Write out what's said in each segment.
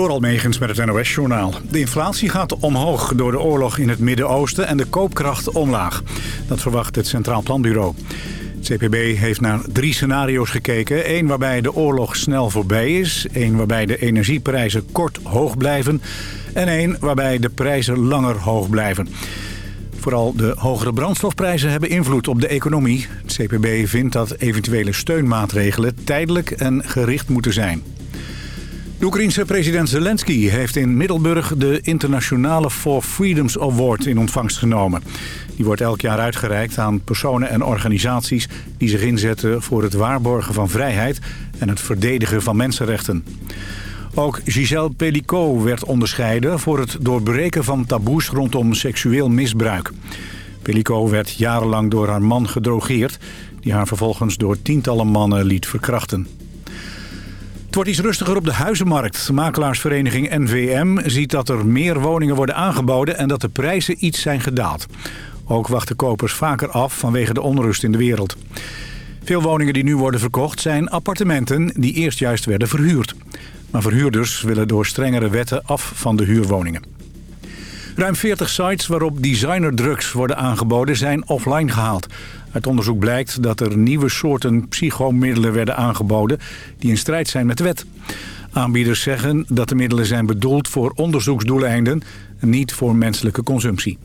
Door Almegens met het NOS-journaal. De inflatie gaat omhoog door de oorlog in het Midden-Oosten en de koopkracht omlaag. Dat verwacht het Centraal Planbureau. Het CPB heeft naar drie scenario's gekeken. Eén waarbij de oorlog snel voorbij is. één waarbij de energieprijzen kort hoog blijven. En één waarbij de prijzen langer hoog blijven. Vooral de hogere brandstofprijzen hebben invloed op de economie. Het CPB vindt dat eventuele steunmaatregelen tijdelijk en gericht moeten zijn. De Oekraïense president Zelensky heeft in Middelburg de internationale For Freedoms Award in ontvangst genomen. Die wordt elk jaar uitgereikt aan personen en organisaties die zich inzetten voor het waarborgen van vrijheid en het verdedigen van mensenrechten. Ook Giselle Pellicot werd onderscheiden voor het doorbreken van taboes rondom seksueel misbruik. Pellicot werd jarenlang door haar man gedrogeerd, die haar vervolgens door tientallen mannen liet verkrachten. Het wordt iets rustiger op de huizenmarkt. Makelaarsvereniging NVM ziet dat er meer woningen worden aangeboden... en dat de prijzen iets zijn gedaald. Ook wachten kopers vaker af vanwege de onrust in de wereld. Veel woningen die nu worden verkocht zijn appartementen die eerst juist werden verhuurd. Maar verhuurders willen door strengere wetten af van de huurwoningen. Ruim 40 sites waarop designerdrugs worden aangeboden zijn offline gehaald. Uit onderzoek blijkt dat er nieuwe soorten psychomiddelen werden aangeboden... die in strijd zijn met de wet. Aanbieders zeggen dat de middelen zijn bedoeld voor onderzoeksdoeleinden... en niet voor menselijke consumptie.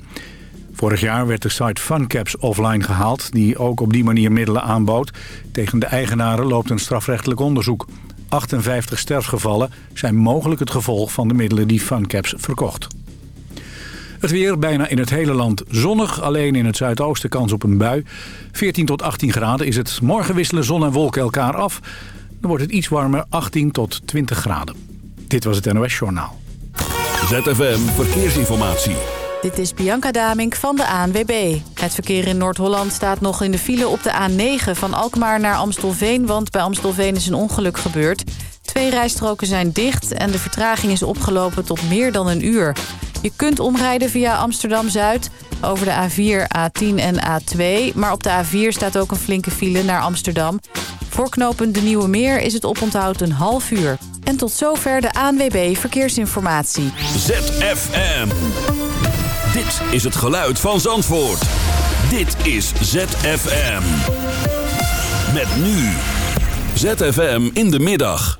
Vorig jaar werd de site Funcaps offline gehaald... die ook op die manier middelen aanbood. Tegen de eigenaren loopt een strafrechtelijk onderzoek. 58 sterfgevallen zijn mogelijk het gevolg van de middelen die Funcaps verkocht. Het weer bijna in het hele land zonnig. Alleen in het zuidoosten kans op een bui. 14 tot 18 graden is het. Morgen wisselen zon en wolken elkaar af. Dan wordt het iets warmer, 18 tot 20 graden. Dit was het NOS Journaal. ZFM Verkeersinformatie. Dit is Bianca Damink van de ANWB. Het verkeer in Noord-Holland staat nog in de file op de A9 van Alkmaar naar Amstelveen... want bij Amstelveen is een ongeluk gebeurd. Twee rijstroken zijn dicht en de vertraging is opgelopen tot meer dan een uur. Je kunt omrijden via Amsterdam-Zuid over de A4, A10 en A2. Maar op de A4 staat ook een flinke file naar Amsterdam. Voor knooppunt De Nieuwe Meer is het oponthoud een half uur. En tot zover de ANWB Verkeersinformatie. ZFM. Dit is het geluid van Zandvoort. Dit is ZFM. Met nu. ZFM in de middag.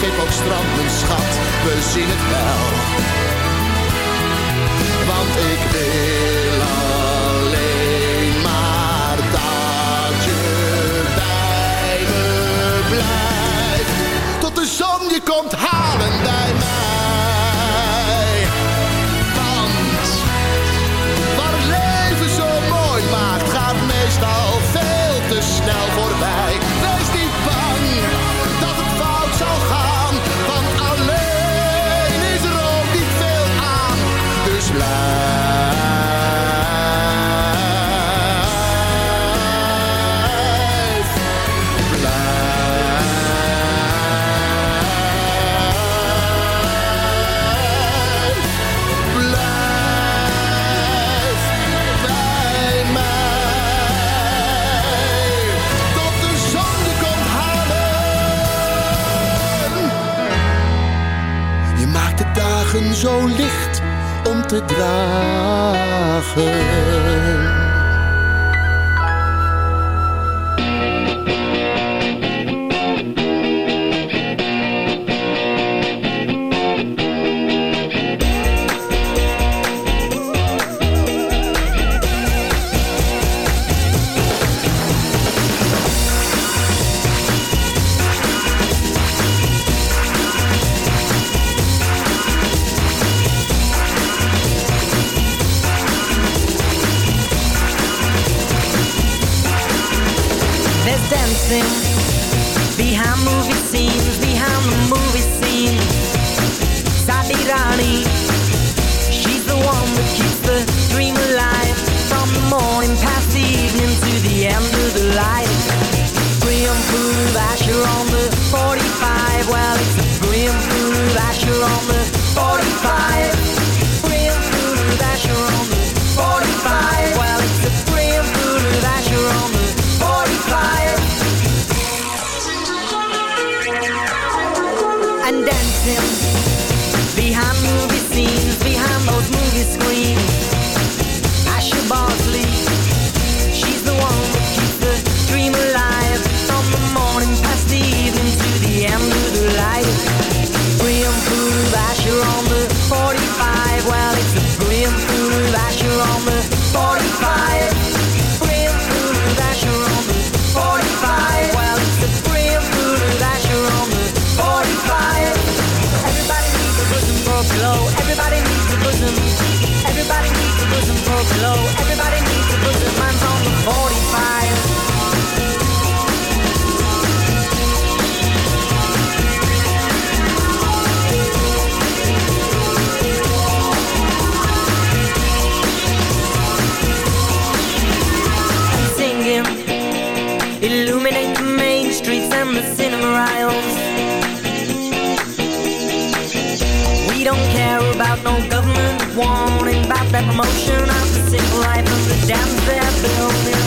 schip ook stranden, schat, we zien het wel. Want ik wil alleen maar dat je bij me blijft. Tot de zon je komt halen bij mij. Want waar leven zo mooi maakt, gaat meestal veel te snel voorbij. te dragen. Warning about that promotion of the simple life of the damn they're building.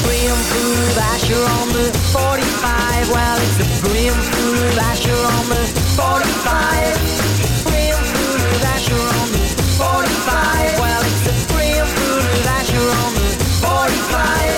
Brimful of Asha on the 45. Well, it's a brimful of Asha on the 45. Brimful of Asha on the 45. Well, it's a brimful of Asha on the 45.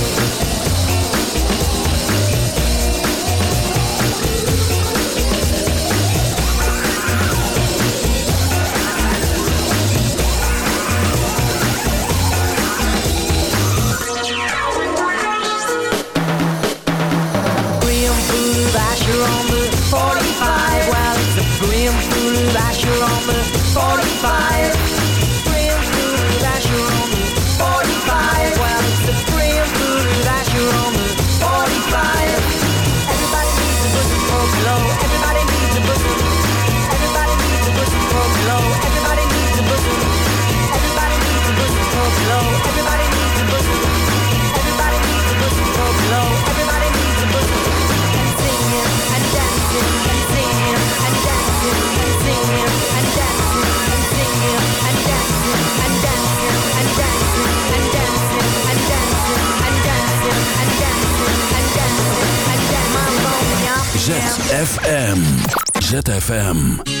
lonely 45 ZFM. ZFM.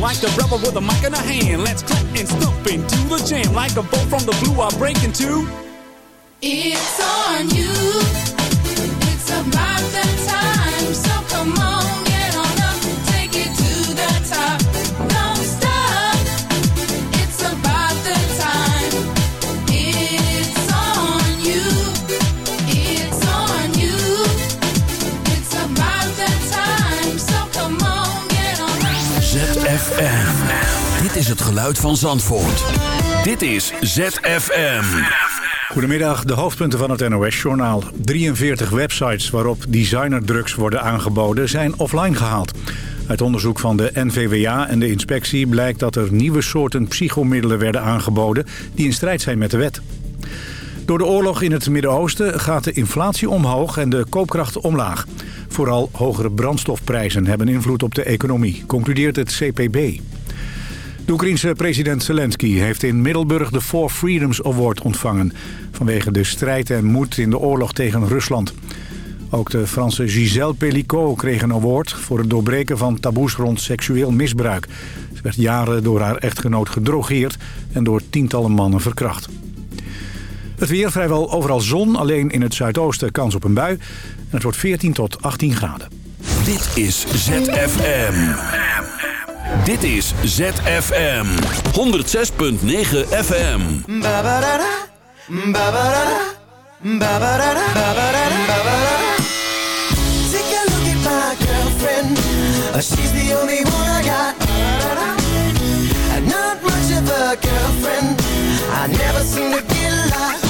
Like the rebel with a mic in a hand, let's clap and stomp into the jam. Like a bolt from the blue, I'll break into. It's on you. It's about that time. So come on, is het geluid van Zandvoort. Dit is ZFM. Goedemiddag, de hoofdpunten van het NOS-journaal. 43 websites waarop designerdrugs worden aangeboden zijn offline gehaald. Uit onderzoek van de NVWA en de inspectie blijkt dat er nieuwe soorten psychomiddelen werden aangeboden... die in strijd zijn met de wet. Door de oorlog in het Midden-Oosten gaat de inflatie omhoog en de koopkracht omlaag. Vooral hogere brandstofprijzen hebben invloed op de economie, concludeert het CPB. De Oekraïense president Zelensky heeft in Middelburg de Four Freedoms Award ontvangen... vanwege de strijd en moed in de oorlog tegen Rusland. Ook de Franse Gisèle Pellicot kreeg een award... voor het doorbreken van taboes rond seksueel misbruik. Ze werd jaren door haar echtgenoot gedrogeerd... en door tientallen mannen verkracht. Het weer vrijwel overal zon, alleen in het zuidoosten kans op een bui. En het wordt 14 tot 18 graden. Dit is ZFM. Dit is ZFM. 106.9 FM. Take a my girlfriend. Uh, She's the only one I got. Uh, Not much of a girlfriend. I never seem to get. Ba-ba-da-da.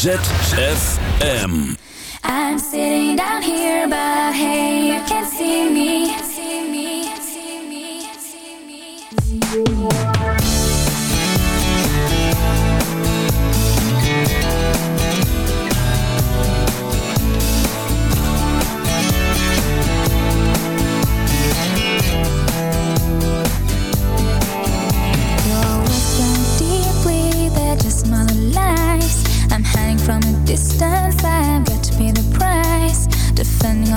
ZFM. I'm sitting down here, but hey.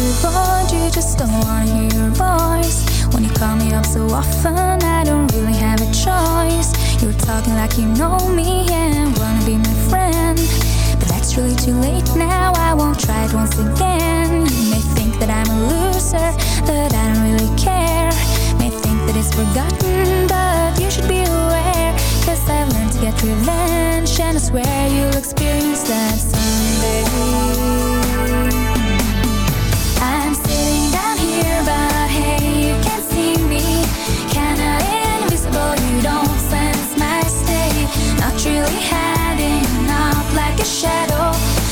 move you just don't wanna hear your voice. When you call me up so often, I don't really have a choice. You're talking like you know me and wanna be my friend. But that's really too late now, I won't try it once again. You may think that I'm a loser, but I don't really care. May think that it's forgotten, but you should be aware. Cause I've learned to get revenge, and I swear you'll experience that someday. really heading up like a shadow.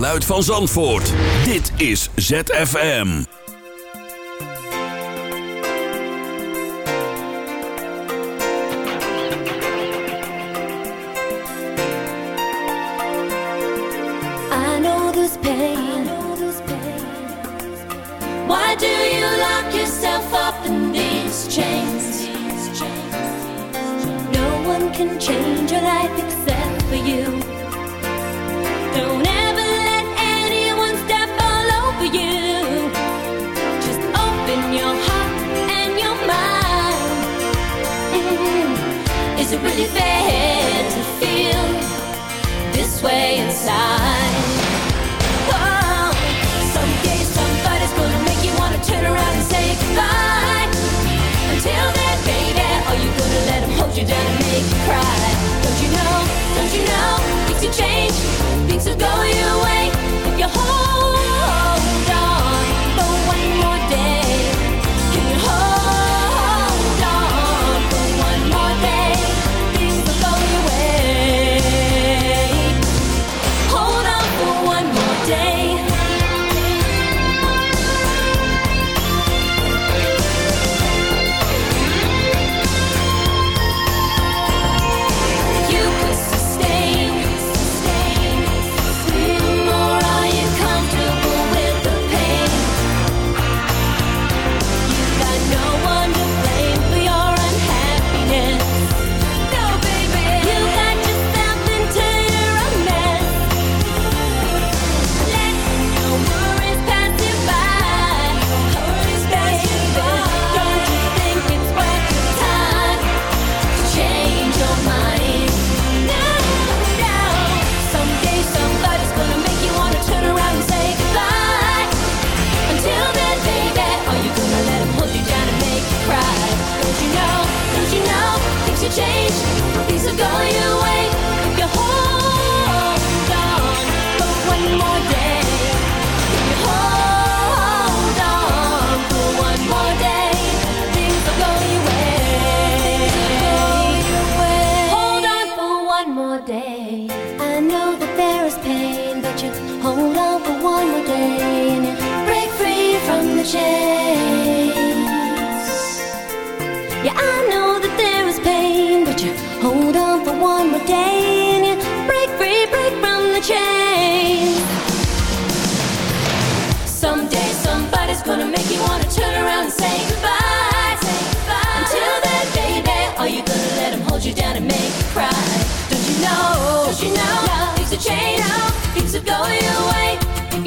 Luid van Zandvoort. Dit is ZFM. I know this pain. Why do you lock yourself up in these chains? No one can change your life except for you. really bad to feel this way inside? Oh, some day is gonna make you wanna turn around and say goodbye. Until then, baby, are you gonna let him hold you down and make you cry? Don't you know? Don't you know? Things will change, things will go your way.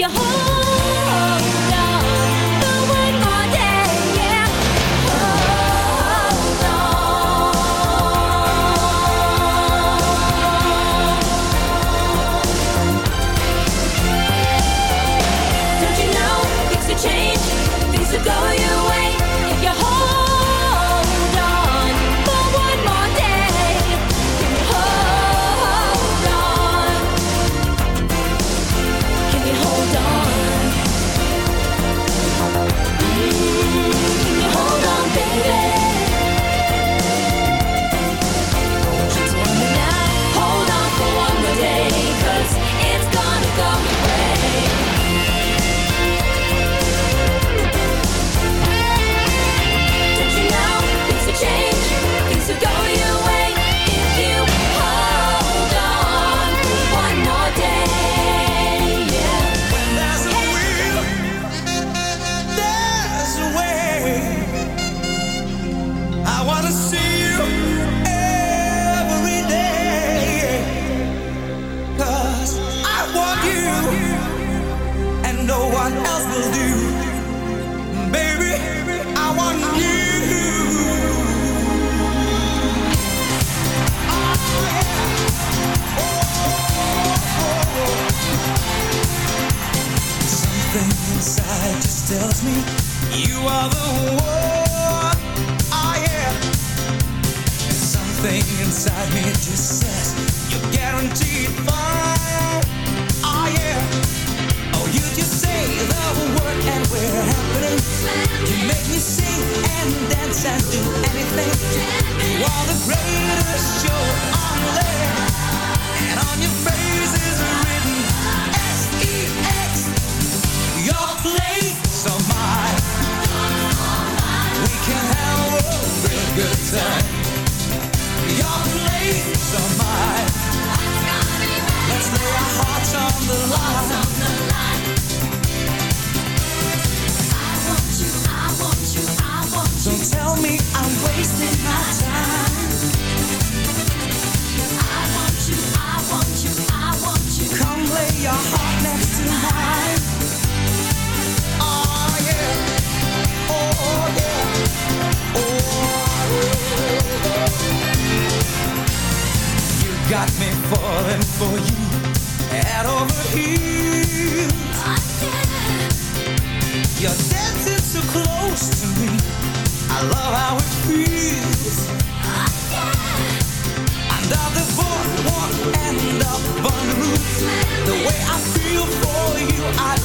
your whole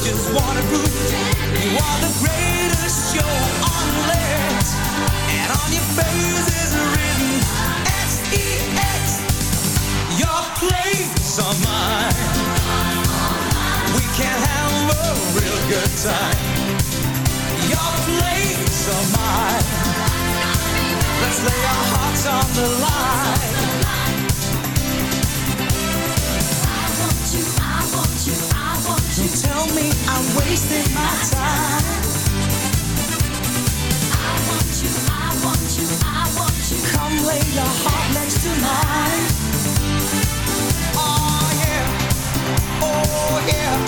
is waterproof. You are the greatest show on legs. And on your face is written S-E-X. Your plates are mine. We can have a real good time. Your plates are mine. Let's lay our hearts on the line. Tell me I'm wasting my time. I want you, I want you, I want you. Come lay your heart next to mine. Oh yeah, oh yeah.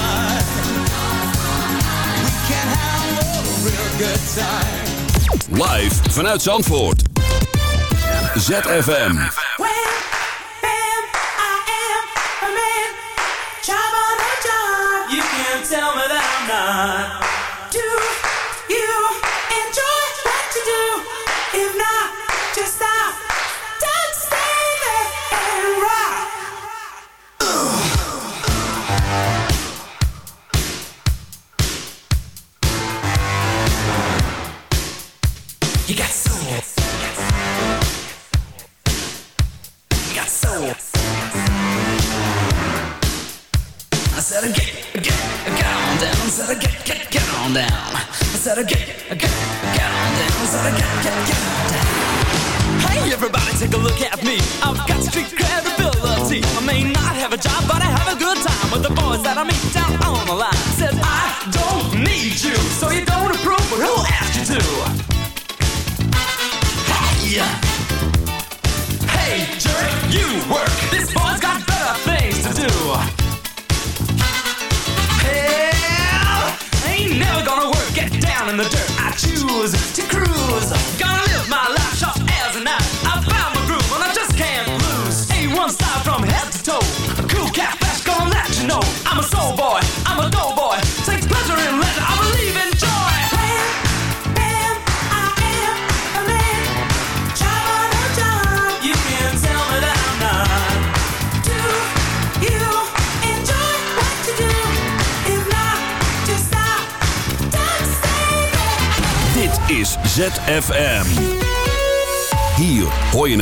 good time. Live vanuit Zandvoort. ZFM. Tell me that I'm not